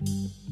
Sweet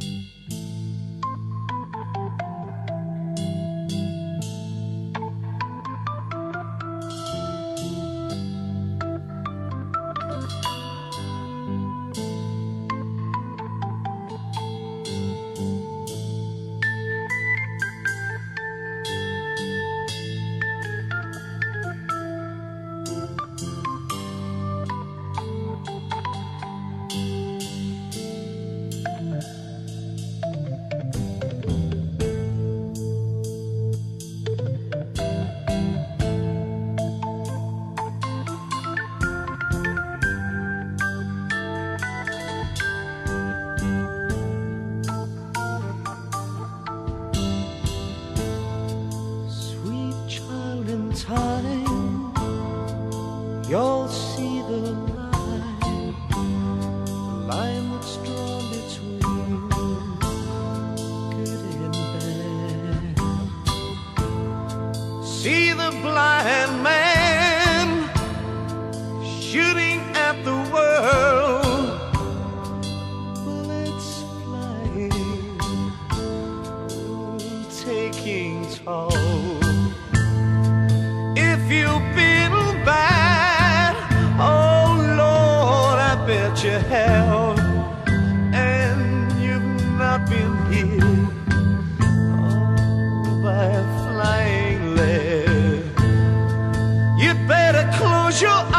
line that's drawn between good and bad. See the blind man shooting at the world, bullets flying taking toll. 说。